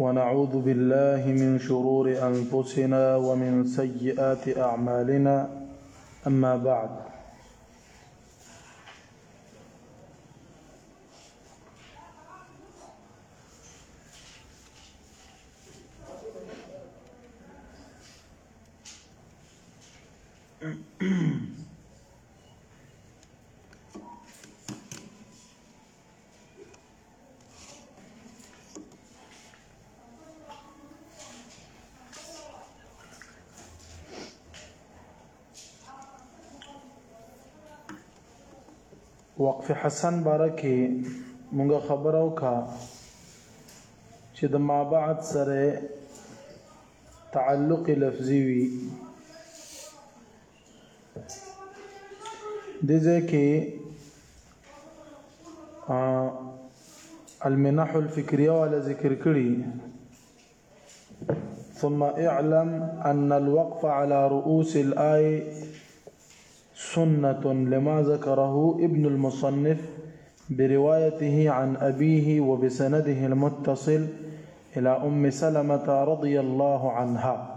ونعوذ بالله من شرور أنفسنا ومن سيئات أعمالنا أما بعد وقف حسن باره کې مونږ خبره وکا چې د ما بعد سره تعلق لفظي وي د ځکه المنح الفكريه ولا ذکر كري ثم اعلم ان الوقف على رؤوس الايه سنة لما ذكره ابن المصنف بروايته عن أبيه وبسنده المتصل إلى أم سلمة رضي الله عنها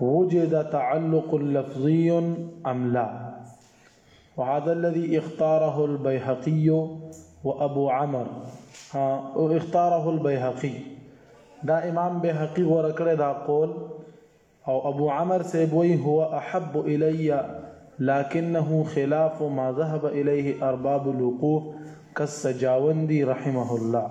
وجد تعلق لفظي أم لا وهذا الذي اختاره البيهقي وأبو عمر اختاره البيهقي دا امام بيهقي ورکړه دا قول او ابو عمر سيبوي هو احب الي لكنه خلاف ما ذهب اليه ارباب الوقوف کس سجاوندی رحمه الله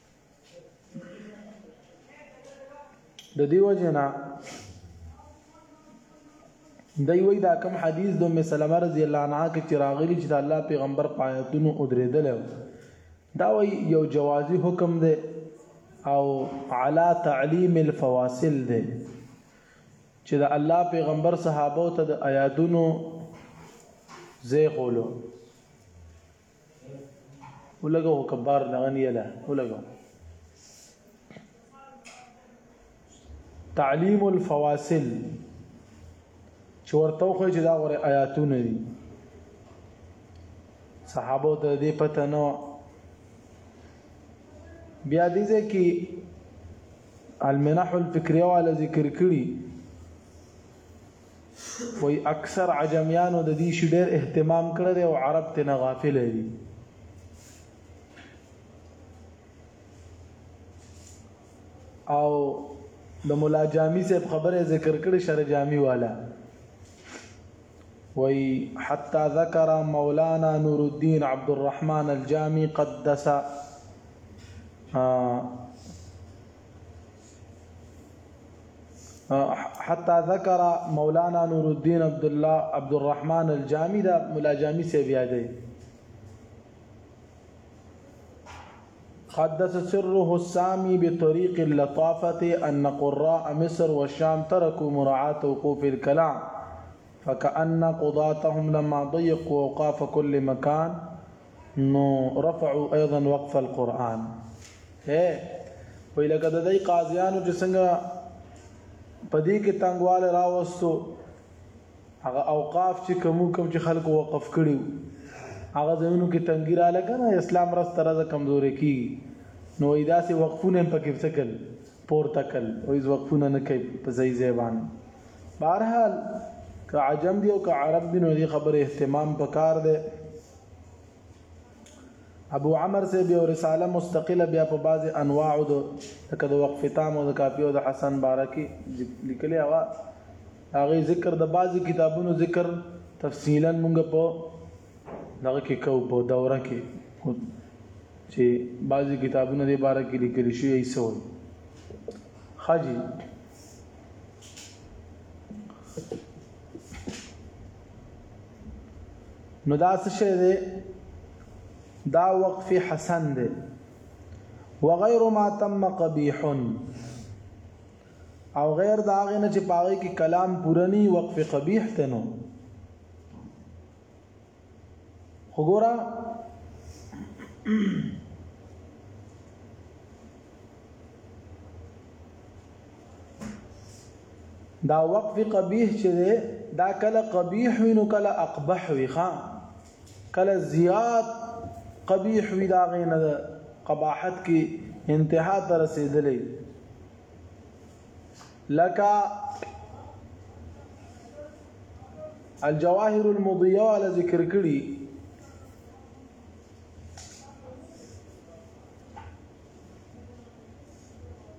د دیو جنا دی وی دا کم حدیث د ام سلمہ رضی الله عنها کې چې راغلی چې د الله پیغمبر پایتونو او درېدل دا وی یو جوازي حکم دی او علا تعلیم الفواصل دی چې د الله پیغمبر صحابه ته د آیاتونو زه خولو ولګو کبار لغنی یلا ولګو تعلیم الفواصل چې ورته خو چې دا غره آیاتونه دي صحابه ته دې پته نه بیا دې ځکه المنح الفکریه والا ذکر کړی وای اکثر عجمیانو د دې شي ډېر اهتمام کړی دی او عرب ته نه غافل دي او د مولا جامی صاحب خبره ذکر کړي شر جامی والا وای حتا ذکر مولانا نور الدين عبد الرحمن الجامي قدس حتا ذکر مولانا نور الدین عبد الله عبد الرحمن الجامی دا مولا جامی سے بیا دی حدث سره السامي بطريق اللطافة أن قراء مصر والشام تركوا مراعاة وقوف الكلام فكأن قضاتهم لما ضيقوا أوقاف كل مكان نو رفعوا ايضا وقف القرآن اے وی لکه د دې قاضیانو چې څنګه پدې کې تنگواله راوستو هغه اوقاف چې کوم کوم چې خلکو وقف کړیو هغه زمونو کې تنګی را لګنه اسلام رس ترزه کمزوري کی نو ایدا سي وقفونه په کې څکل پور تکل او ایز وقفونه نه کوي په ځای ځای باندې بهرحال که عجم دی او که عرب دی نو دې خبره اهتمام پکار دی ابو عمر صاحب یو رساله مستقله بیا په بعضې انواعو د لکه د وقف تام او د کافي او د حسن باره کې لیکلې هغه هغه ذکر د بعضې کتابونو ذکر تفصیلا مونږ په دغه کې کو په دوره کې چې بعضې کتابونه د باره کې لیکل شي یې سوي خاجي نو دا څه شی دی دا وقف حسن دی وغیر ما تم قبیح او غیر دا غنه چې پاره کې کلام پورنی وقف قبیح ته نو خو ګوره دا وقف قبیح چې ده دا کله قبیح وي نو کله اقبح وي ښا کله زیات قبیح وي دا غي نه قباحت کې انتها ته رسیدلې لکه الجواهر المضيئه على ذکر کړي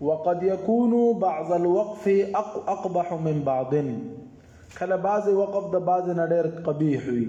وقد يكون بعض الوقف اقبح من بعض كلا بعض وقف د بعض نه قبيح وي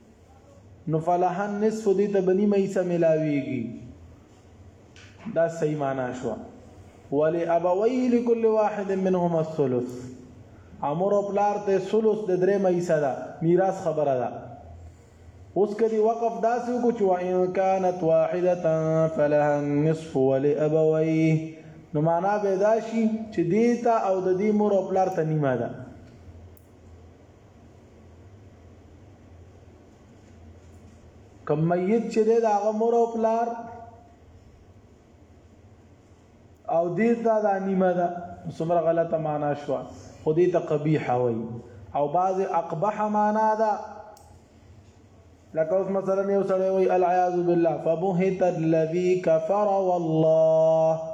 نو فلحن نصف دی ته بنی مېسه ملاویږي دا صحیح معنا شو ولی ابوی لكل واحد منهم الثلث امر او پلار ته ثلث د درې مېسه ده میراث خبره ده اوس کدی وقف داسې کو چې وان كانت واحده فلها النصف ولابوي نو معنا به دا شي چې دیتا او د دې مور او پلار ته نیمه ده کم میت چې دی د هغه مور او پلار او دې ته دا نیمه ده څومره غلطه معنا شوه خو دې ته قبیحه وایي او بعض اقبح معنا ده لکه اوس مثلا یو سړی وایي العیاذ بالله فبهت الذي كفر والله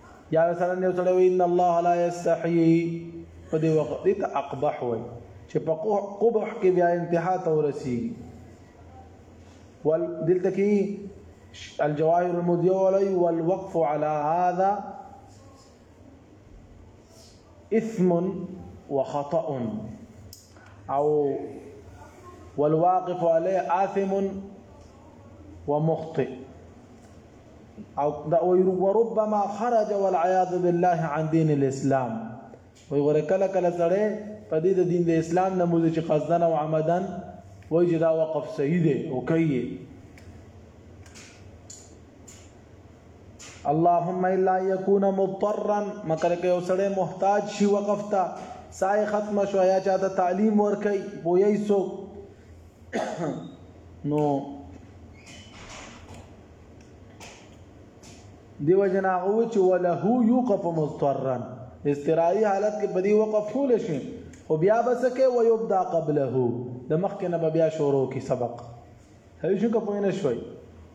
یا مثلا یو سره وی ان الله لا یستحی په دې وخت دې ته اقبح وای چې په قبح کې بیا انتها ته ورسی ول دلته کې الجواهر المدیو علی والوقف علی هذا اثم وخطأ او والواقف علی آثم ومخطئ او دا وربما خرج والعياذ بالله عن دين الاسلام وي غره کله کله سره په دې د دین د اسلام نه موزه چې قصدن او عمدن وای چې دا وقف صحیح دی او کوي اللهم الا يكون مضطرا مکر کې اوسړې محتاج شي وقف ته سای ختم شو یا چاته تعلیم ورکي بوي سو نو دیو جنا او چې وله یوقف مضطرا استرائی حالت کې بدی وقف کول شي او بیا بسکه و یبدا قبله د مخ کې نه بیا شروع کی سبق هیڅ کو پوینه شوي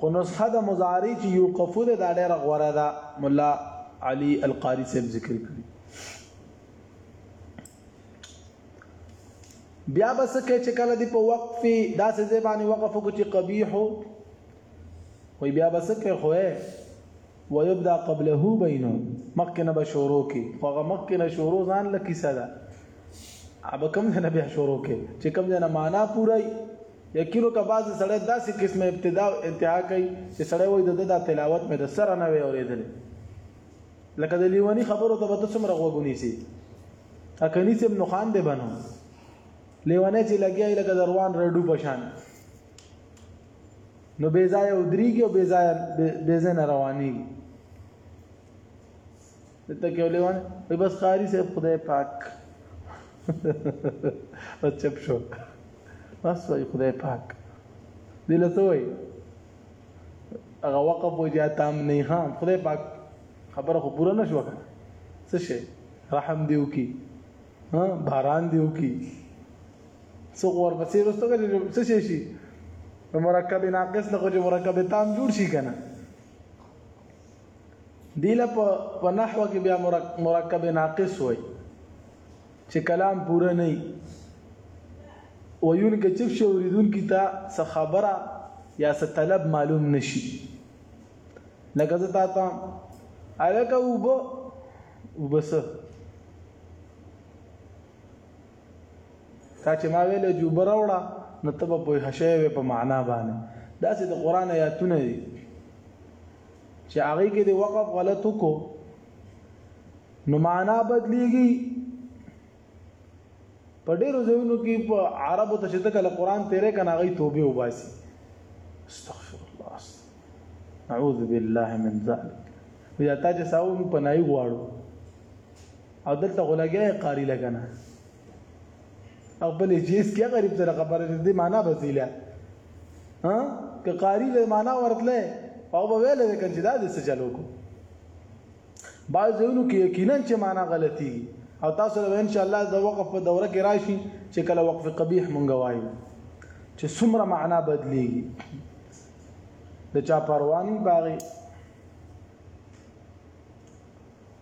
خو نسخه د مضارع چې یو قفو ده دا ډیره غوره ده مولا علي القاری صاحب ذکر کړی بیا بس کې چې کله دی په وقف داسې زبانی وقف کو چې قبیح وي بیا بس کې خوې ويبدا قبله بينو مخکې نه به شروع کی خو هغه مخکې نه شروع ځان له کیسه ده اب کوم ځای نه بیا شروع کی چې کوم ځای نه معنا پوره یقینو که بعضې سړی داسې قسمه ابتدا او انتها کوي چې سړی وایي د ده دا تلاوت مې د سره نه وی اورېدلی لکه د لیوني خبرو ته به ته څومره غوږ ونیسې که نیسې نو خان دی به نو لیونی چې لګیا لکه د روان رډو په شان نو بې ځای او دريږي او بې ځای بې ځای نه روانيږي ته کې ولېوان وي بس قاری صاحب خدای پاک او چپ شو بس وي خدای پاک دله څه وي هغه وقف و جا تام نه ها خدای پاک خبره خو پوره نشو څه شي رحم دیو کی ها باران دیو کی څوک ورپسې وروسته کوي څه شي شي نو مرکب ناقص نه خو چې مرکب تام جوړ شي کنه دیله په په نحو کې بیا مرکب ناقص وای چې کلام پوره نه وي ویون کې چپ شو ریدون کې تا څه خبره یا څه طلب معلوم نشي لکه زه تا ته الکه وب وبس تا چې ما ویل جو براوړه نو تب په حشیوه په معنا باندې دا چې د قران آیاتونه دي چې هغه کې د وقف غلط وکړو نو معنا بدلیږي په ډیرو ځایونو کې په عربو ته چې تکله قران تیرې کنه غي توبه وباسي استغفر الله اعوذ بالله من ذلک بیا تا چې ساو پنای غواړو او دلته غولګي قاری لګنه خپل جیس کې غریب سره خبره دې معنا بزیله ها که قاری له معنا ورتله او به ویل د کنجدا دې څه چلو کو بعضونو کې یقینا چې معنا غلطي او تاسو له ان شاء الله د وقف په دوره کې راشي چې کله وقف قبیح مونږ وایو چې څومره معنا بدليږي د چا پرواني باغی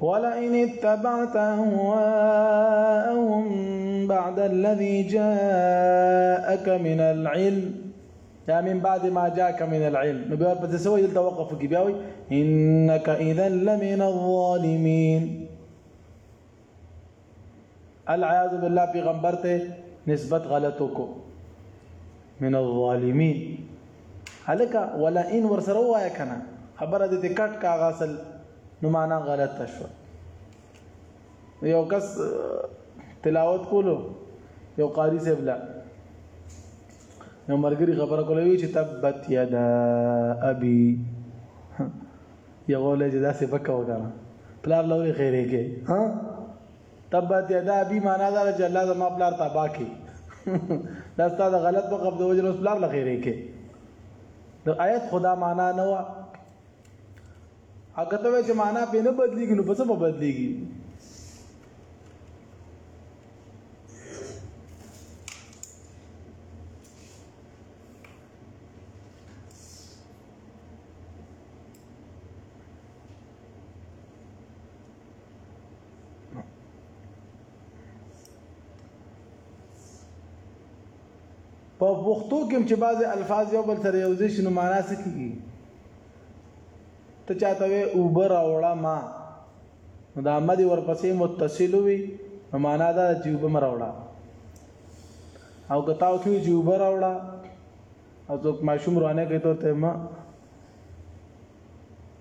ولئن اتبعت أهواءهم بعد الذي جاءك من العلم يعني من بعد ما جاءك من العلم بتسوي التوقف الكبياوي إنك إذا لمن الظالمين العیاذ بالله پیغمبر ته نسبت غلط وکړو من الظالمین هلکه ولا ان ورسره وایا کنه خبره دې کټ کا غسل نو معنا غلط شو یو کس تلاوت کولو یو قاری صاحب لا یو مرګري خبره کولوي چې تبت یدا ابي یو له جدا سی پکا وکړه پلار له وی خیره کې ها تبت یدا ابي معنا دا چې الله زما پلار تبا کی دا ستاسو غلط په قبضه وجه اوس پلار له خیره کې د آیت خدا معنا نه و هغه ته چې معنا په نه بدلیږي نو په څه بدلیږي په پښتو کې چې بعضي الفاظ یو بل سره یو ځای شنو معنا څه کیږي ته چاته وي اوبر اوړه ما دا مدي ورپسې متصل وي معنا دا چې وبم راوړه او که تاسو چې وبر راوړه او څوک ماشوم روانه کوي ته ته ما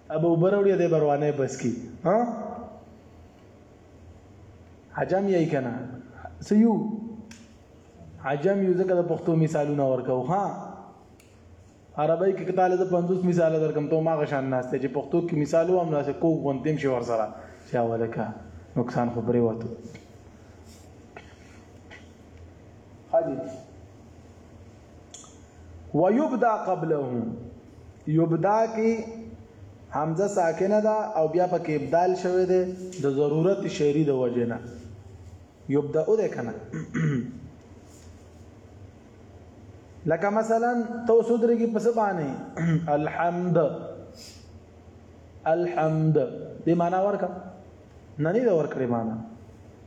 ابو بروړي د بروانه بس کی ها حجم یې کنا سيو عجم یو ځکه د پښتو مثالونه ورکو ها عربی کې کتاله د 50 مثال درکم ته ما غشان ناشته چې پښتو کې مثال و هم ناشته کو غونتیم شي ور سره چې اوله کا نقصان خو پرې وته حاجی ويبدا قبله يبدا کې حمزه ساکنه ده او بیا په کې ابدال شوه ده د ضرورت شعری د وجنه يبدا او ده کنه لکه مثلا تو صدر کې پس باندې الحمد الحمد دې معنا ورکا نه نه ورکړې معنا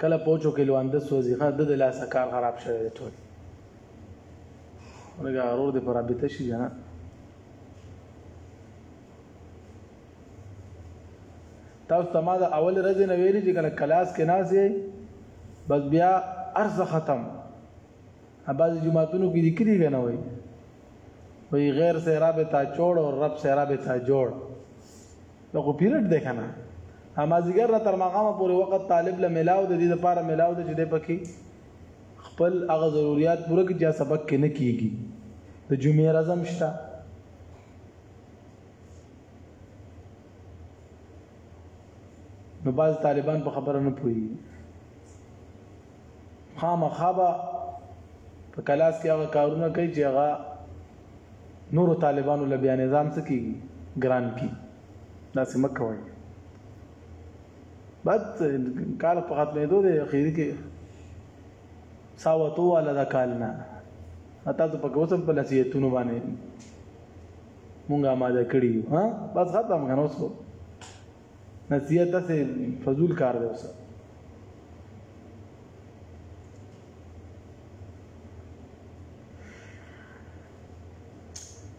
کله پوچو کې لوند سوځي ها د لاسه کار خراب شوی دی ټول ورګه ورور دې پر رابطه شي نه تاسو ته ما د اول ورځې نه ویلي چې کله کلاس کې ناسې بس بیا ارز ختم بعض جماعتونو کې لیکلي غنه وي وی غیر سے رابطہ چوڑ اور رب سے رابطہ جوڑ دا خو پیرډ دی کنه همازیګر را تر ماقامه پورې وخت طالب له ملاو د دې لپاره ملاو د چې د پکې خپل هغه ضرورت پوره کړي چې سبق کې نه کیږي د جمعې رزم شته نو باز طالبان په خبره نه پوي خامخا به په کلاس کې هغه کارونه کوي چې هغه نورو طالبانو له بیا نظام څخه کیږي ګران کی دا څه مکوي بعد کال په ختمې دوه د اخیری کې ساوتو والا دا کال نه اته ته په کوڅه په لاسیتونو باندې مونږه ماده کړی ها بس ختم غنوسو نصیحت اسه فضول کار دی اوسه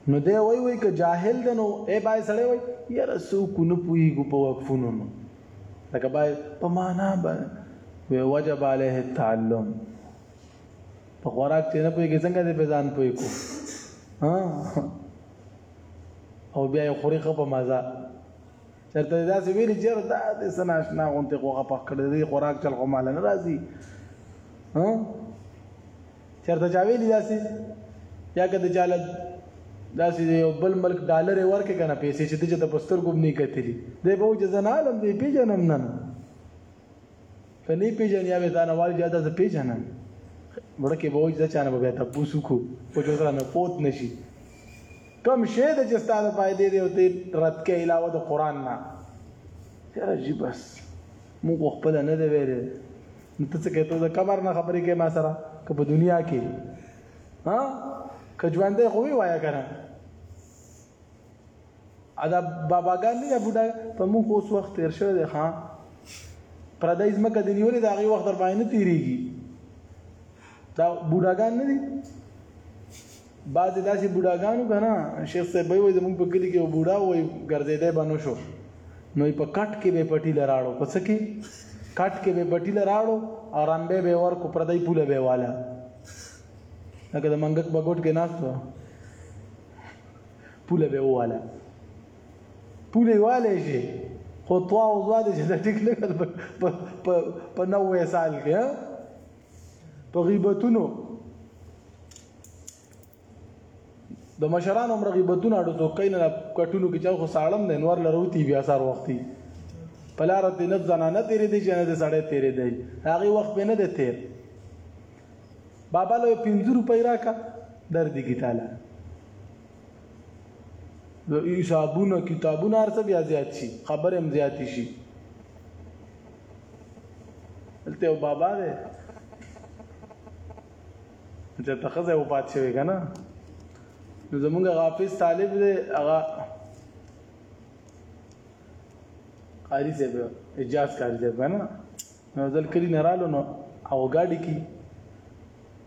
نو دی وای وای که جاهل دی نو ای بای سړی وای یاره څوک نه پوهېږو په وقفونو نو لکه بای په معنا باندې وی وجب علیه التعلم په خوراک چې نه پوهېږي څنګه دې په ځان پوهې کو او بیا یې خوري خو په مزه چرته دې داسې ویلي چې یاره دا دې څه ناشنا غونتې غوښه پخ کړې دې خوراک چل خو ماله نه راځي چرته چا ویلي داسې یا که د چا له داسې یو بل ملک ډالر یې ورکړې که نه پیسې چې ته چې ته په سترګو هم نه یې کتلي دی به و چې زه نه عالم دی پېژنم نه کني پیژنې یا به ځان وال چې دا زه پیژنم ورکه به وځي چې چانه به ته پوسو کو او چې سره نه پوت نشي کم شی د چې ستاسو فائدې دی او ته رد کې علاوه د قران نه یاره جی بس موږ خپل نه دی ویلې نو ته څه کېته د قبر نه خبرې کې ما سره که په دنیا کې ها که ژوندې خو وی وایا کنه ادا باباګان نه بوډا په موږ اوس وخت تیر شوی دی ښا پردای زمکه د نیولې دا غي وخت در باندې نه تیریږي دا بوډاګان نه دي بعضې داسې بوډاګانو که نه شیخ صاحب به وایي زمونږ په کلي کې یو بوډا وایي ګرځېدی به نه شو نو په کټ کې به پټی لراړو په څه کې کټ کې به پټی لراړو او رمبه به ورکو پردی پوله به والا لکه د منګک بګوټ کې ناست پوله به واله پوله واله شي خو توا او زوا دې چې ټیک نه کړ په په نوې سال کې ها په غیبتونو د مشرانو عمر غیبتونه اډو څوک کین نه کټونو کې چا خو ساړم نه نور لروتی بیا سار وختي پلار دې نه زنانه تیرې دي چې نه دې سړې تیرې دي هغه وخت به نه دې تیر بابا له 50 روپۍ راکا درد کی تعالی نو حسابونه کتابونه ارته بیا زیات شي خبر هم زیات شي دلته او بابا دی چې تخزه او پات شوی کنه نو زمونږ غافظ طالب دی هغه قاری صاحب اجازه قاری صاحب کنه یو ځل کلی نه رالو نو هغه ګاډي کې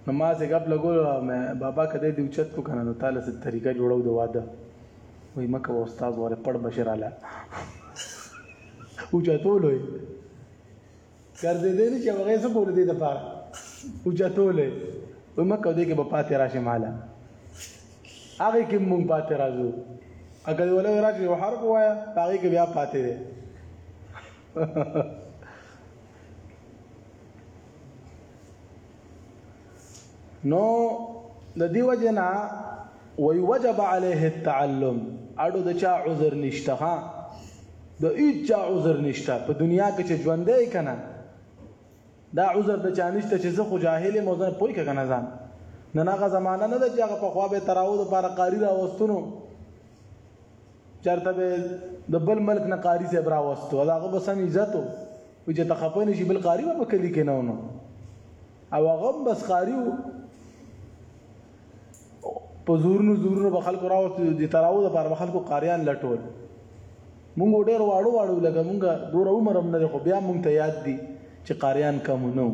نو ما څه غپ لګول مې بابا کده دی اوچت کو کنه نو تعالی ست طریقه جوړو د واده وای مکه استاد وره پړ بشراله او چاتولې ګرځې دې چې هغه څه کول دي د پاره او چاتولې وای مکه دې کې په پاتې راشه مالا هغه کې مونږ پاتې راځو اګه ولې راځي وحرب وایا هغه کې بیا پاتې دي نو د دې وجنا وی وجب عليه التعلم اړو د چا عذر نشته ها د هیڅ چا عذر نشته په دنیا کې چې ژوندې کنه دا عذر د چا نشته چې زه خو جاهل موزن پوي کنه ځان نه هغه زمانہ نه ده چې هغه په خوا به تراو د پاره قاری راوستونو چرته به د بل ملک نه قاری صاحب راوستو هغه به سم عزتو و چې تخپنه شي بل قاری به کلی کې نه ونو او هغه بس قاری په زورونو زورونو به خلکو راوستو د تراو د بار خلکو قاریان لټول مونږ ډېر واړو واړو لګه مونږ دور عمر هم نه خو بیا مونږ ته یاد دي چې قاریان کم نو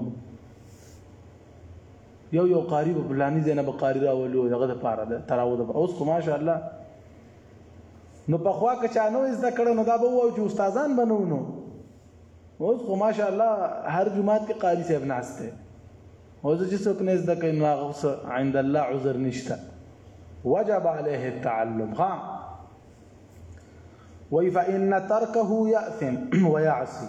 یو یو قاری په بلانی زینب قاری راولو دغه د پاره ده تراو د اوس کو ماشاءالله نو پخوا که چا نو زده کړو نو دا به وو چې استادان بنو نو اوس خو ماشاءالله هر جمعات کې قاری صاحب ناشته او چې څوک نه زده کوي نو هغه څه عند الله عذر نشته وجب عليه التعلم ها وي فإن تركه يأثم ويعصي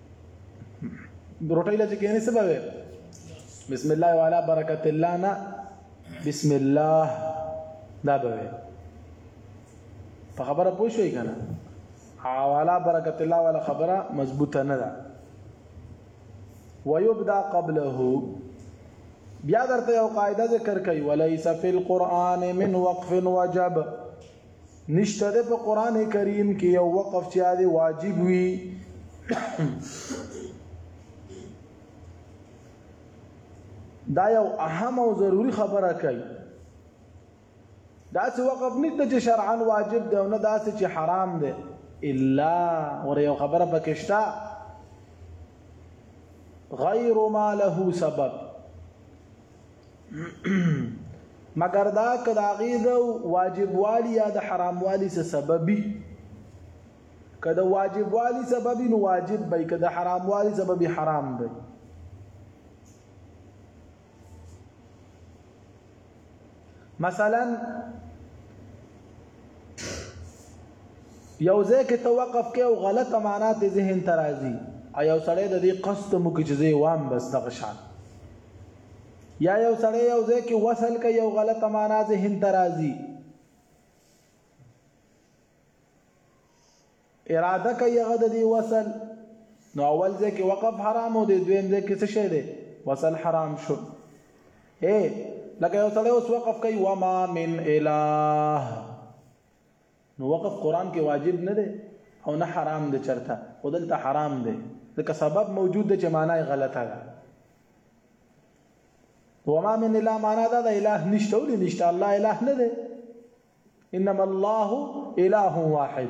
روټۍ لږه کې نه سبب بسم الله وعلى برکت الله نه بسم الله دا به په خبره پوه شوي کنه حوالا برکت الله ولا خبره مضبوطه نه ده ويبدا قبله بیا درته یو قاعده ذکر کوي وليس في القرآن من وقف وجب نشته ده په قران کریم کې یو وقف چې دی واجب وي دا یو اهم او ضروری خبره کوي دا څه وقف نشته چې شرعا واجب دی او نه دا چې حرام دی الا ور یو خبره پکښتا غیر ما له سبب مګر دا که د هغې د واجبوالي یا د حراموالي څه سببي که د واجبوالي سببي نو واجب به که د حراموالي سببي حرام به مثلا یو ځای کې ته وقف کې او غلطه معنا ته ذهن ته راځي او یو سړی د دې قصد مو کې چې زه وام بس دغه شان یا یو سړی یو ځای کې وصل کوي یو غلطه معنا ذهن ته راځي اراده کوي هغه د دې وصل نو اول ځای کې وقف حرام او د دویم ځای کې څه شی دی وصل حرام شو اے لکه یو سړی اوس وقف کوي وما من اله نو وقف قران کې واجب نه دی او نه حرام دی چرته خو دلته حرام دی ځکه سبب موجود دی چې معنا یې غلطه ده وما من اله معنا دا ده اله نشته ولې نشته الله اله نه دی انما الله اله واحد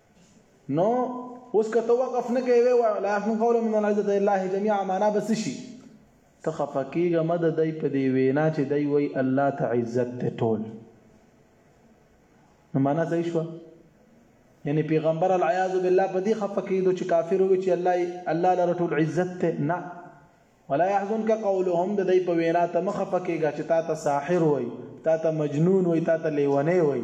نو اوس که ته وقف نه کوې وی لا يحسن قول من العزة الله جميعا معنا به څه شي ته خفه کېږه مه د دی په دې وینا چې دی وایي الله ته عزت دی ټول نو معنا صحیح شوه یعنی پیغمبر العیاذ بالله په دې خفه کېدو چې کافر وي چې الله الله لره ټول عزت ته نه ولا يحزنك قولهم د دې په وینا ته مخه پکېږي چې تا ته ساحر وای تا ته مجنون وای تا ته لیونی وای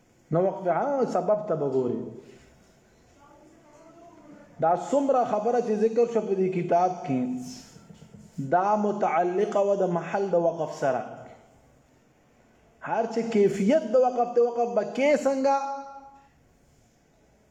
نو واقعا سبب ته وګوري دا څومره خبره چې ذکر شو په دې کتاب کې دا متعلقه و د محل د وقف سره هر چې کیفیت د وقف ته وقف به کې څنګه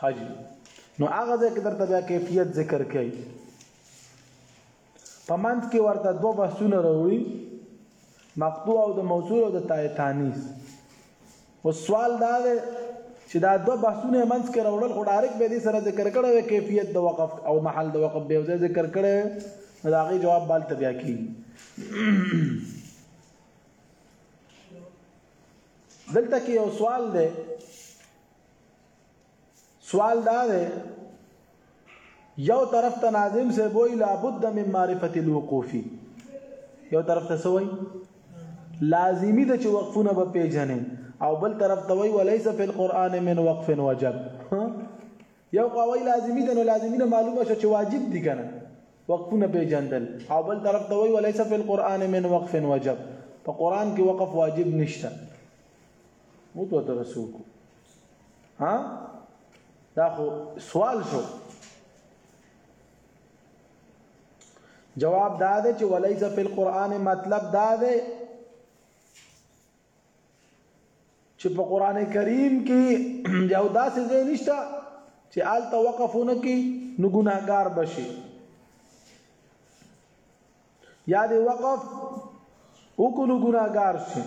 حاجی نو هغه ځای کې درته بیا کیفیت ذکر کوي په منځ کې ورته دوه بحثونه راوړي مقطوع او د موصول او د تای تانیث او سوال دا دی چې دا دوه بحثونه منځ کې راوړل خو ډایرک به دې سره ذکر کړی وي کیفیت د وقف او محل د وقف به ځای ذکر کړی نو دا غي جواب بل ته بیا کیږي دلته کې یو سوال دی سوال دا دی یو طرف ته ناظم سے وای لابد من معرفت الوقوفی یو طرف ته سوای لازمی د چې وقفونه به پیژنې او بل طرف ته وای ولیس فی القرآن من وقف وجب یو قوی لازمی ده نو لازمی نه معلومه شو چې واجب دي کنه وقفونه پیژندل او بل طرف ته وای ولیس فی القرآن من وقف وجب په قرآن کې وقف واجب نشته مو ته تر سوکو ها دا خو سوال شو جواب دا ده چې وليس فی القرآن مطلب دا ده چې په قران کریم کې یو داسې ځای نشته چې آل توقفونه کې نو ګناهګار بشي یا دی وقف وکړو ګناګار شي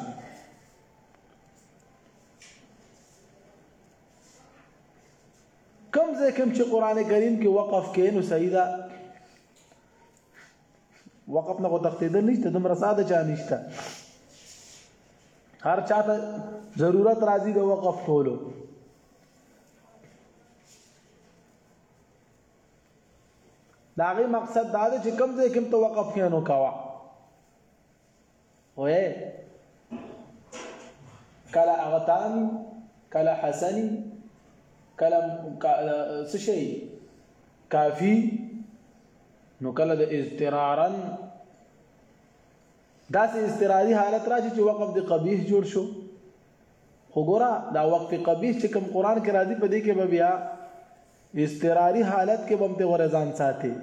کم ځای کوم چې قران کریم کې وقف کې نو صحیح ده وقف نه غوښتیدل نشته دومره ساده چا نشته هر چاته ضرورت راځي د وقف کولو دا غي مقصد دا دی چې کم ځای کې ته وقف کینو کاوه وې کله اغتان کله حسن کله څه شي کافی نو کله د اضطرارا داسې اضطراری حالت راشي چې وقف د قبیح جوړ شو خو ګوره دا وقف قبیح چې کوم قران کې راځي په دې کې به بیا اضطراري حالت کې بم ته غره ځان ساتي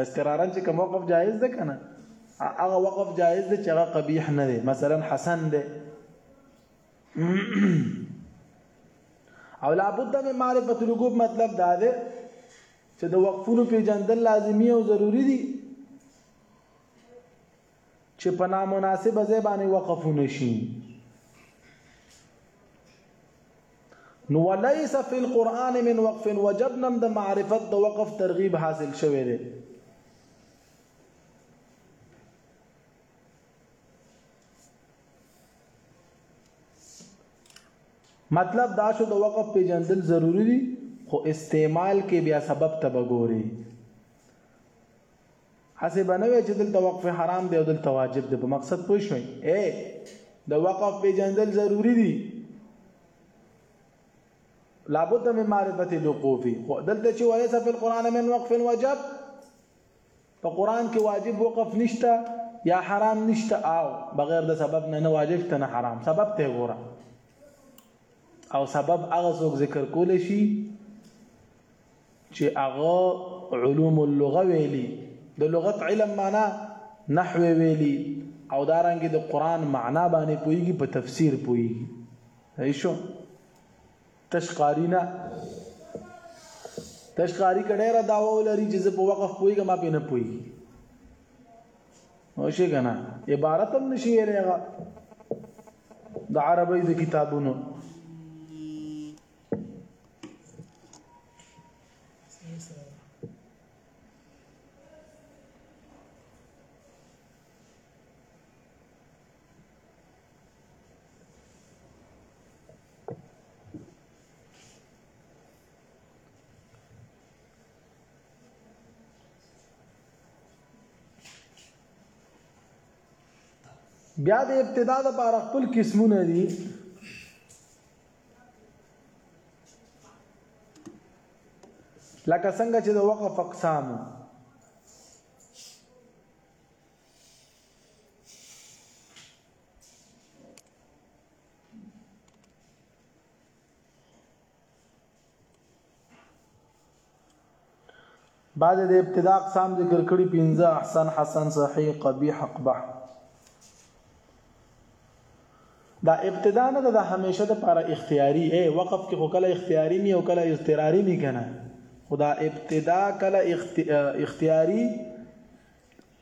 استقرارا چې کوم وقف جایز ده کنه هغه وقف جایز ده چې هغه قبیح نه دی مثلا حسن ده او لابد من معرفت الوقوف مطلب دا ده چې د وقفونو پیژندل لازمی او ضروری دي چې په نامناسب ځای باندې وقف نشي نو وليس في القرآن من وقف وجبنا د معرفت د وقف ترغیب حاصل شوی دی مطلب دا شو د وقف پیجندل ضروری دی خو استعمال کې بیا سبب ته بګوري هسې به نه وی چې دلته وقف حرام دی او دلته واجب دی په مقصد پوه شوي اے د وقف پیژندل ضروری دي لابد من معرفت الوقوف دلته چې وليس في القرآن من وقف وجب په قرآن کې واجب وقف نشته یا حرام نشته او بغیر د سبب نه نه واجب ته نه حرام سبب ته ګوره او سبب هغه څوک ذکر کول شي چې هغه علوم اللغه ویلي، د لغت علم معنی نحو ویلي او دارنګې د قرآن معنی باندې پوهیږي په تفسیر پوهیږي. صحیح شو؟ تش قاری نه تش قاری که ډېره دعوا ولري چې زه په وقف پوهېږم ما پې نه پوهېږي نو شي که نه عبارت هم نه شي ویلی هغه د عربۍ د کتابونو بیا د ابتدا لپاره خپل قسمونه دي لکه څنګه چې د وقف اقسام بعد د ابتداء اقسام ذکر کړي پنځه احسن حسن صحیح قبیح قبح دا ابتدا نه ده د همیشه د پر اختیاري اے وقف کې خو کله اختیاري می او کله اضطراري می کنه خدا ابتدا کله اختیاري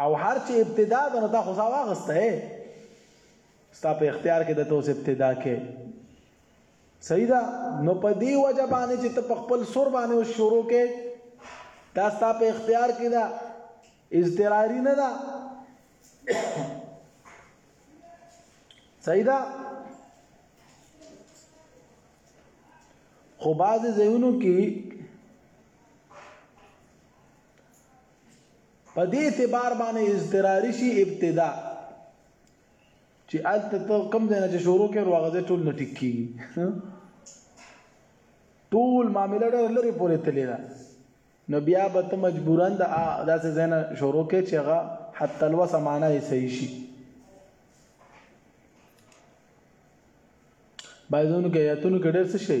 او هر چې ابتدا ده نو تا خو سا واغسته اے ستا په اختیار کې د توس ابتدا کې صحیح ده نو په دی وجه باندې چې ته په خپل سور باندې او شروع کې دا ستا په اختیار کې ده اضطراری نه ده صحیح ده خو بعضې ځایونو کې په دې اعتبار باندې اضطراری شي ابتدا چې الته ته کم ځای نه چې شروع کړي واغزه ټول نه ټیک کیږي ټول معاملې ډېر لري پورې تللی ده نو بیا به ته مجبورا د داسې ځای نه شروع کړي چې هغه حتی الوسه معنا یې صحیح شي بایدونو کې آیاتونو کې ډېر څه شي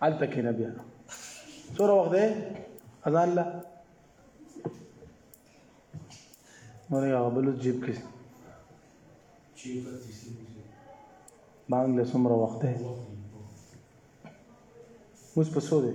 هلته کېنه بیا څوره وخت دی اذان له مونږ یو بل جیب کې بانګ له څومره وخت دی اوس په څو دی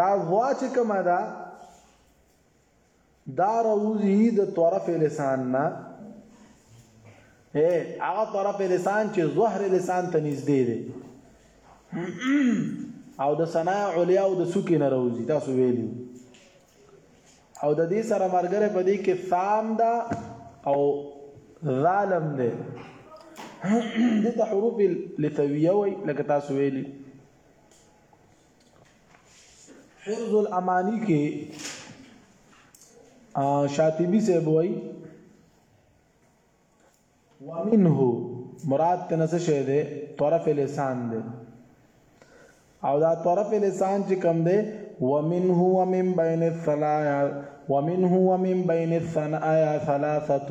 دا وا چې کومه ده دا روزي د طرف لسان نه اے هغه طرف لسان چې ظهر لسان ته نږدې دی او د ثنا علیا او د سکی نه روزي تاسو ویلی او د دې سره مرګره په دې کې ثام دا او ظالم دی دته حروف لثویه وي لکه تاسو ویلی حرز الامانی کې شاطبی سے بوئی ومنه مراد تنه څه شه ده طرف لسان ده او دا طرف لسان چې کم ده ومنه ومن بین الثنایا ومنه ومن بین الثنایا ثلاثه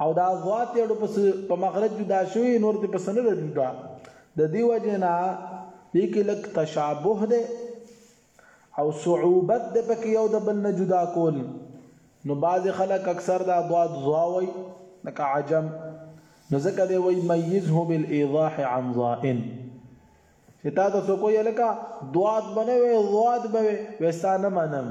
او دا ذات یړو پس په مخرج جدا شوی نور ته پس نه لري دا د دې وجنا دې کې لک تشابه ده او صعوبت ده پکې یو د بل نه جدا کول نو بعض خلک اکثر دا ضاد ضاوي لک عجم نو ځکه دی وای میزه بالايضاح عن ظائن چې تا د سکو یلکا ضاد بنوي ضاد بوي وستا نه منم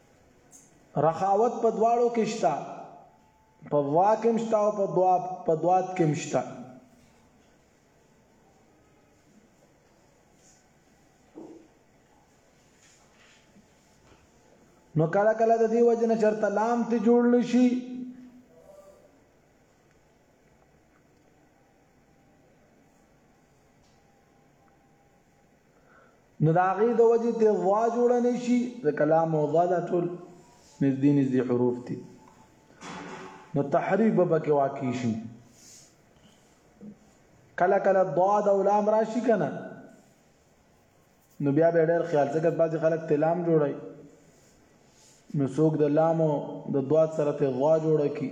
رخاوت په دواړو کې شته په وا کې مشته او په دوا په دوات کې مشته نو کله کله د دې وجنه چرته لام ته جوړ لشي نو د هغې د وجې ترې ضا جوړه نه شي ځکه لام او ضا دا ټول نږدې نږدې حروف دي نو تحریف به پکې واقع شي کله کله ضاد او لام راشي که نه نو بیا به ډېر خیال ځکه بعضې خلک ترې لام جوړوي نو څوک د لامو د ضاد سره ترې ضا جوړه کړي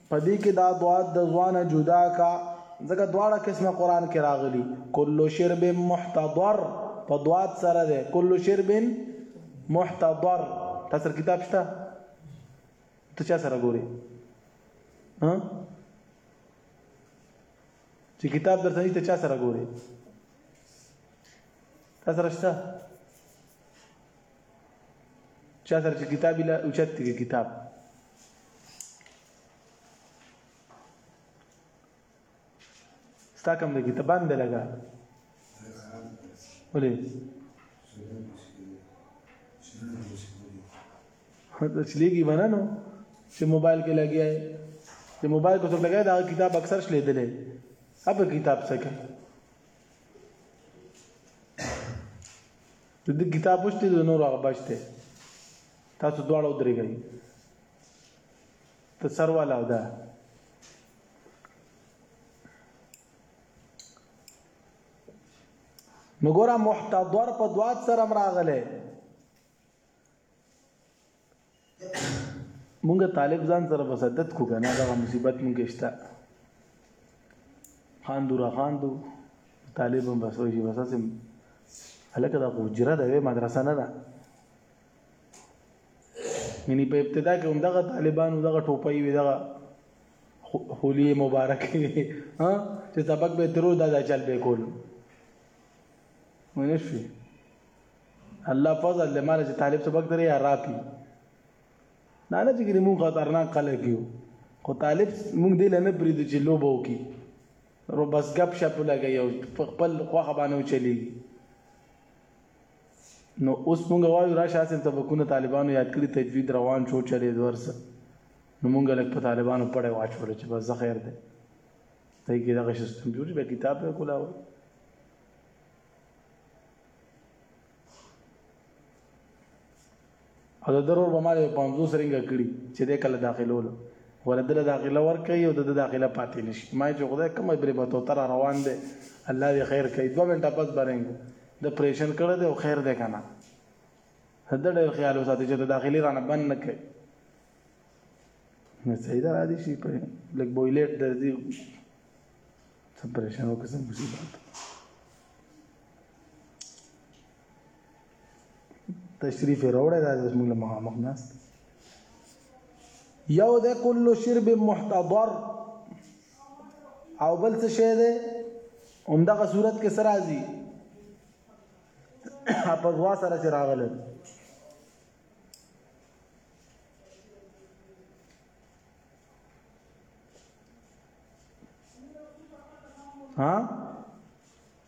په دې کې دا دعاد د ضوا نه جدا کا ځکه دواړه قسمه قرآن کې راغلي کل شرب محتضر په دعاد سره ده کل شرب محتضر تاسو سره کتاب شته ته چا سره ګوري ها چې کتاب درته نشته چا سره ګوري تاسو سره شته چا سره چې کتاب لا اوچت کې کتاب ستا کوم د کتاب باندې لګا ولې هدا چې لګي ونه نو چې موبایل کې لګیا دی چې موبایل کو څوک لګیا دا کتاب اکثر شلې دلې اپ کتاب څخه د دې کتاب وشته د نور هغه بشته تاسو دواړه ودرېږئ ته سرواله ده نو ګوره محتضر په دوات سره راغله مونږ طالب ځان سره بسدت کو کنه دا مصیبت مونږ شته خاندو را خاندو طالب هم بس وایي بس اسم هلکه دا حجره ده مدرسه نه ده یعنی په ابتدا کې هم دغه طالبانو دغه ټوپۍ وي دغه خولي مبارک ها چې سبق به درو دا چل به کول ونه شي الله فضل له مال چې طالب سبق درې یا راپی نه نه چې موږ خطرناک خلک یو خو طالب موږ دې لنه پریدو چې لوبو کی رو بس غب شپ لګي او خپل خوخه باندې چلی نو اوس موږ وایو را شاسم تبکونه طالبانو یاد کړی تجوید روان شو چلی دورس نو موږ لک په طالبانو پړې واچول چې بس خیر ده ته کې دا سیستم جوړ به کتاب کولاوه او د درور به مال په همزو سرنګ کړي چې د کله داخلولو ولدل داخله ور کوي او د داخله پاتې نشي ما چې خدای کوم بری به تو تر روان دي الله دې خیر کوي دوه غنټه پس برنګ د پریشن کړه دې او خیر دې کنه هدا ډېر خیال وساتي چې د داخلي رانه بند نه کوي نو سیدا را دي شي په لګ بویلټ درځي څه پریشان او قسم مصیبت تشریف راوړی دا د موږ مخامخ ناست یو د کل شرب محتضر او بل څه شه ده همدغه صورت کې سره راځي په غوا سره چې راغله ها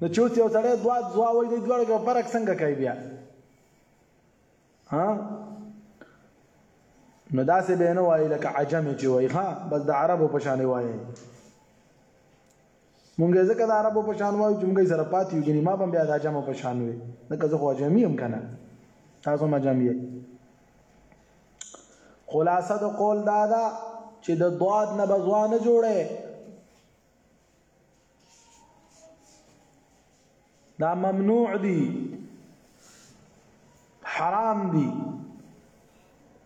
نو چې اوس یو سړی دوا دوا وایي دی دواړه کې فرق څنګه کوي بیا ها نو داسې به نه وایي لکه عجم چې وایي ها بس د عربو په شان وایي مونږ ځکه د عربو په شان وایو چې مونږ سره پاتې یو ګنې ما به بیا د عجم په شان وي ځکه زه خو عجمي هم کنه تاسو ما عجم یې خلاصه د قول دا ده چې د ضاد نه بزوانه جوړه دا ممنوع دي حرام دي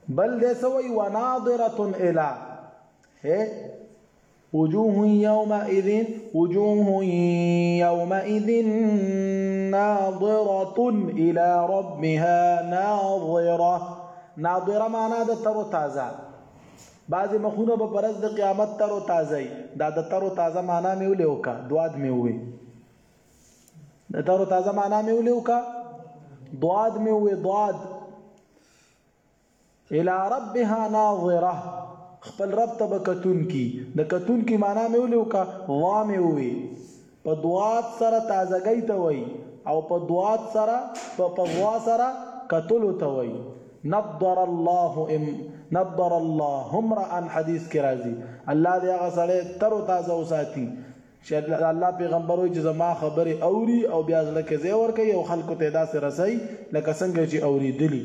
بل ده سوي وناظره الى هي وجوه يومئذ وجوه يومئذ ناظرة إلى ربها ناظرة ناظرة معنا د تر تازا بعضې مخونه به په ورځ د قیامت تر و تازه وي. دا د تر و تازه معنا مې ولې وکړه؟ دواد مې ووې. د تر و تازه معنا مې ولې وکړه؟ دواد مې ووې، دواد. الى ربها ناظره خپل رب ته به کتون کی د کتون کی معنا مې ولې وکړه؟ وا مې ووې. په دوات سره تازګۍ ته وایي او په دوات سره په په غوا سره کتلو ته وایي نضر الله ام نضر الله امرا حدیث کې راځي الله دې هغه سړی تر او تازه وساتي چې الله پیغمبر وایي چې زما خبرې اوري او بیا ځل کې ځای ورکوي او خلکو ته داسې رسي لکه څنګه چې اورېدلي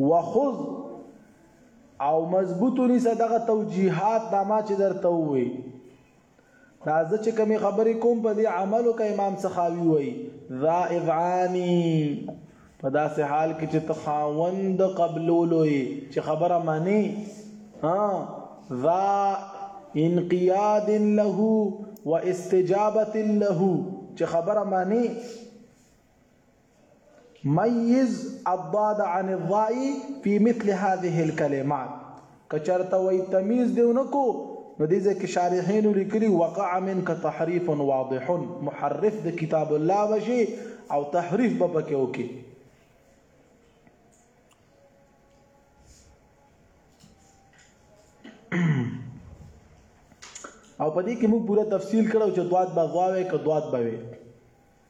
وخذ او مضبوط ونیسه دغه توجیهات دا ما چې درته ووي دا زه چې کومې خبرې کوم په دې عمل وکړه امام سخاوي وایي ذا اذعاني په داسې حال کې چې ته خاوند قبلولو یې چې خبره معنی ها ذا انقیاد له و استجابه له چې خبره معنی ميز الضاد عن الضاء في مثل هذه الكلمات که چرته وای تمیز دی ونکو نو دې ځکه شارحین لیکلي وقع منک تحریف واضح محرف د کتاب الله بشي او تحریف به پکې وکي او په دې کې موږ پوره تفصیل کړو چې دوات بغواوي که دوات بوي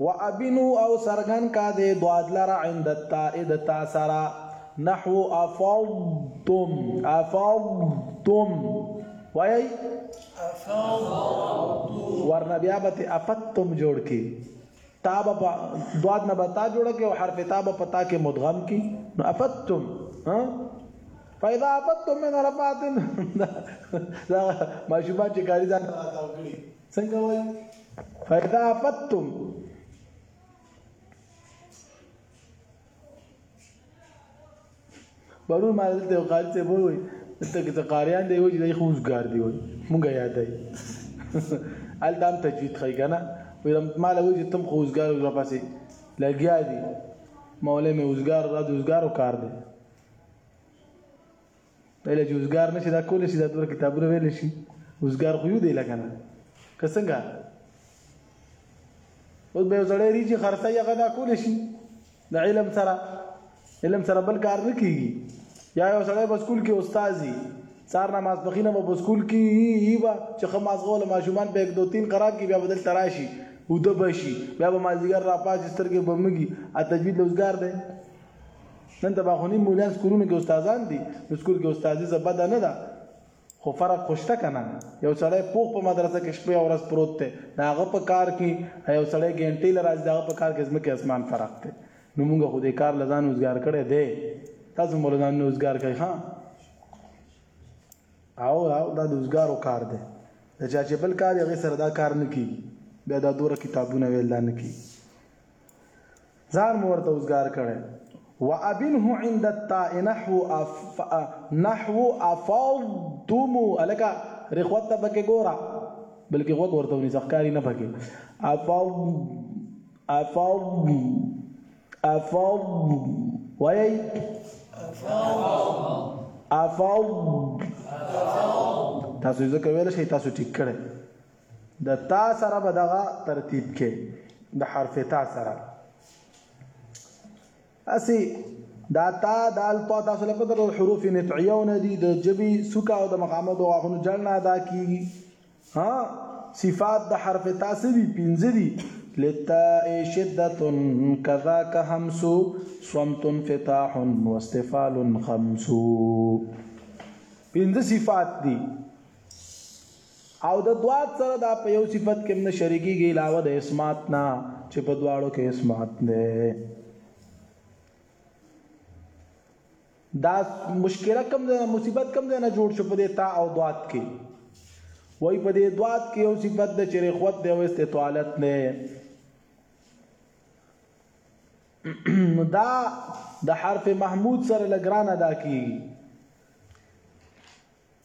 وابینو او څرګند کا دې ضاد لره عند التاء د تا سره نحو افضتم افضتم وایي ورنه بیا به ته افضتم جوړ کی تا به ضاد نه به تا جوړ کی او حرف تا به پتا کې مدغم کی نو افضتم ها فاذا افضتم من عرفات دا ماشومان چې کاری ځان راځي څنګه وای فاذا فتم برو ما دلته قاری ته وای ته کې ته قاریان دی وای چې دای خوز ګار دی وای مونږه یادای ال دام تجوید خی کنه وای ما له وای چې تم خوز ګار را پاسې لګیا دی مولا مې وزګار را د وزګارو کار دی ویل چې اوسګار نشي دا کول شي دا دوه کتابونه ویل شي اوسګار خو یو دی لکه نه که څنګه اوس به یو سړی ریچې خرڅه یې هغه دا کول شي د علم سره علم سره بل کار نه کیږي یا یو سړی په سکول کې استادي سار نه ماسپخینه په سکول کې ای با چې خماس غول ماشومان په 1 2 3 قرار کې بیا بدل تراشي او د بشي بیا به مازیګر را پاس سترګې بمږي ا تجوید لوزګار دی نن د باخونی مولیان سکولونو کې استادان دي نو سکول کې استادي زبده نه ده خو فرق خوشته کنه یو سړی پوخ په مدرسه کې شپه ورځ پروت دی دا هغه په کار کې یو سړی ګنټې لراځي دا په کار کې زمکه اسمان فرق دی نو موږ خو دې کار لزان روزګار کړی دی تاسو مولدان روزګار کوي ها او او دا د روزګارو کار دی د چا چې بل کار یې غي سره دا کار نه کی بیا دا دوره کتابونه ویل نه کی ځان مو ورته اوزګار کړی. وابنه عند التاء نحو اف نحو افضتم الکه رخوت ته پکې ګوره بلکې غوږ ورته ونیسه ښکاري نه پکې افض افض افض وایي افض تاسو ځکه ویل شي تاسو ټیک کړئ د تا سره به دغه ترتیب کې د حرف تا سره اسی دا تا د الفا تاسو له پدر حروف نطعیونه دي د جبي سوکا او د مقامو د غاښونو جړل نه ادا کیږي ها صفات د حرف تاسو دي پنځه دي لتاء شدة كذاك همس صمت فتاح واستفال خمس پنځه صفات دي او د ضاد سره دا په یو صفت کې هم نه شریکیږي علاوه د اسمات نه چې په دواړو کې اسمات دی دا مشکله کم ده مصیبت کم ده نه جوړ شو په دې تا او دوات کې وای په دې دوات کې یو صفت د چیرې خوت دی او استطالت نه نو دا د حرف محمود سره لګران ادا کی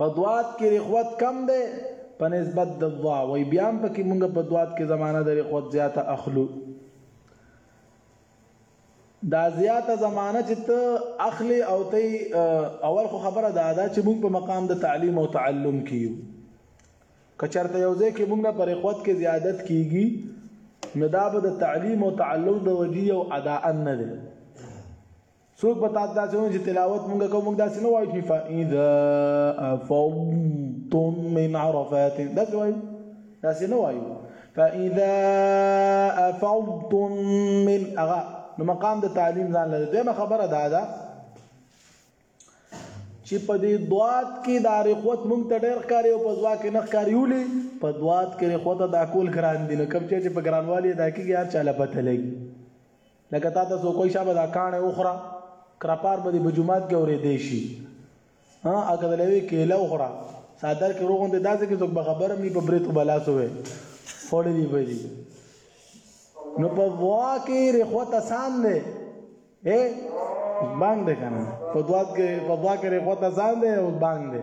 په دوات کې رخوت کم دی په نسبت د ضا وای بیا هم پکې مونږ په دوات کې زمانه د رخوت زیاته اخلو دا زیاته زمانه چې ته اخلي او ته اول خو خبره دا ده چې مونږ په مقام د تعلیم او تعلم کې یو کچرته یو ځای کې مونږ پر رخوت کې زیادت کیږي نو دا به د تعلیم او تعلم د وجې او ادا ان نه څوک به تاسو داسې ونه چې تلاوت مونږ کوو مونږ داسې نه وایو چې فاذا افضتم من عرفات داسې وایو داسې نه وایو فاذا افضتم من اغا نو مقام د تعلیم ځان لري دغه خبره ده دا چې په دې دوات کې د اخوت مونږ ته ډېر ښکاری او په ځوا کې نه ښکاری ولې په دوات کې اخوت د اکول ګران دي نو کوم چې په ګرانوالي د حقیقت چاله پته لګي لکه تاته څوک وایي شابه دا کاڼی وخوره کرپار به دې په جومات کې اورېدی شي ها اګه د لوی کېله وخوره سادر کې روغون دې داسې کې څوک به خبره مې په برېتو به لاس ووی خوړې دي به دي نو په دعا کې رخوت اسان دی اے بانګ دی کنه په دعا کې په دعا کې رخوت اسان دی او بانګ دی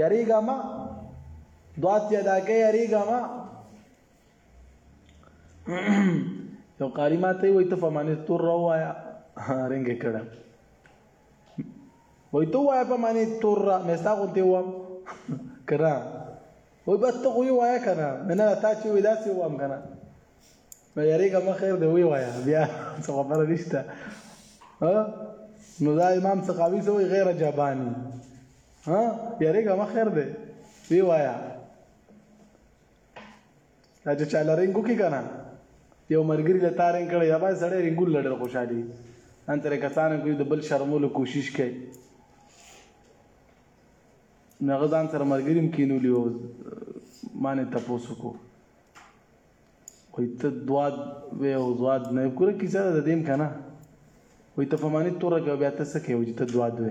یریګه ما دوات یادا کې یریګه ما یو قاری ماته وي ته فمانه تور را وایا رنګ کړه وای ته وایا فمانه تور را مستا غونته و کرا وای بس ته وی وایا کرا منه تا چې وی داسې وام کرا نو یریګه ما خیر دی وی وایا بیا څه خبره نشته نو دا امام سقاوي سوی غیر جبانی ها پیارې ګما خیر دی وی وایا دا چې چا لرنګو کې کنه یو مرګري له تارنګ کړه یا باید سړی رنګول لړل خوشحالي ان تر کسان کوي د بل شرمولو کوشش کوي نغه ځان سره مرګریم کینولی او معنی تاسو کو وي ته دواد و او دواد نه کوره کیسه د دیم کنه وي ته فمانه تور کې بیا تاسو کې وي ته دواد و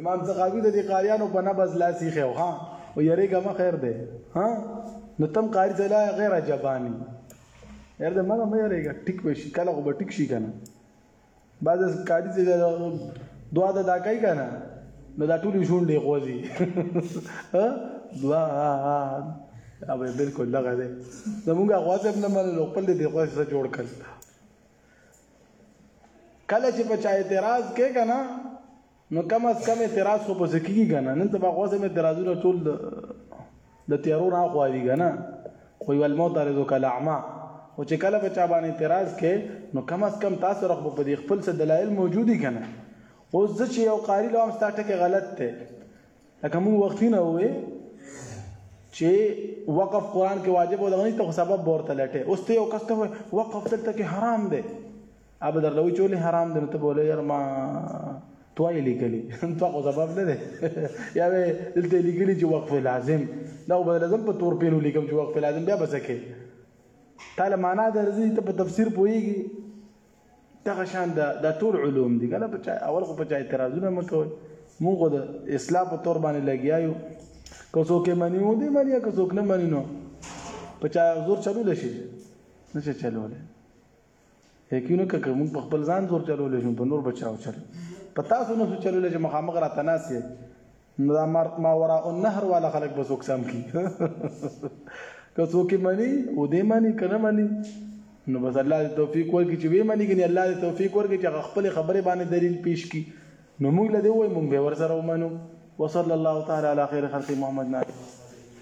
امام سخاوي د دې قاریانو په نبز لاس یې خو ها او یریګه ما خیر دی ها نو تم قاری ته لا غیر جبانی یار د مړه مې یریګه ټیک وې شي کله خو به ټیک شي کنه بعض قاری ته دعا د دا کوي کنه نو دا ټول شونډې خوځي ها دعا او بالکل لغه ده زمونږه غواځم نه منل خپل دې غواځ جوړ کړ کله چې په چا اعتراض کې کنه نو کم از کم اعتراض خو په ځکیږي کنه نن ته باغوه سم اعتراضونه ټول د تیارو نه خو دی کنه خو یو الموت رزو کله اعما خو چې کله په چا باندې اعتراض کې نو کم از کم تاسو رخ په دې خپل څه دلایل موجودي کنه اوس چې یو قاری لوم ستا ټکه غلط ته لکه موږ وختي نه وې چې وقف قران کې واجب او دغه ته سبب ورته لټه اوس ته یو کس ته وقف دلته کې حرام دی اب درلوي چې ولې حرام دی نو ته بوله یار ما توای لیکلی ته خو سبب نه دی یا دلته لیکلی چې وقف لازم دا به لازم په تور پیرو لیکم چې وقف لازم بیا بسکه تعالی معنا درځي ته په تفسیر پويږي دغه شان دا د ټول علوم دي کنه په چا اول خو په چا اعتراضونه مکوي موږ د اسلام په تور باندې لګیا یو که څوک منی و دې منی که څوک نه منی نو په چا زور چلو لشي نشه چلولې یقینا که موږ په خپل ځان زور چلو لشي په نور بچاو چل په تاسو نه چلو لشي مخامخ را تناسي نو دا ماوراء النهر والا خلک به څوک سم کی که څوک مني او دې مني که نه مني نو بس الله دې توفیق ورکړي چې وې مني کني الله دې توفیق ورکړي چې خپل خبره باندې دلیل پیش کړي نو موږ له دې وای موږ به ورسره ومنو وصلی الله تعالی علی خیر خلق محمد نبی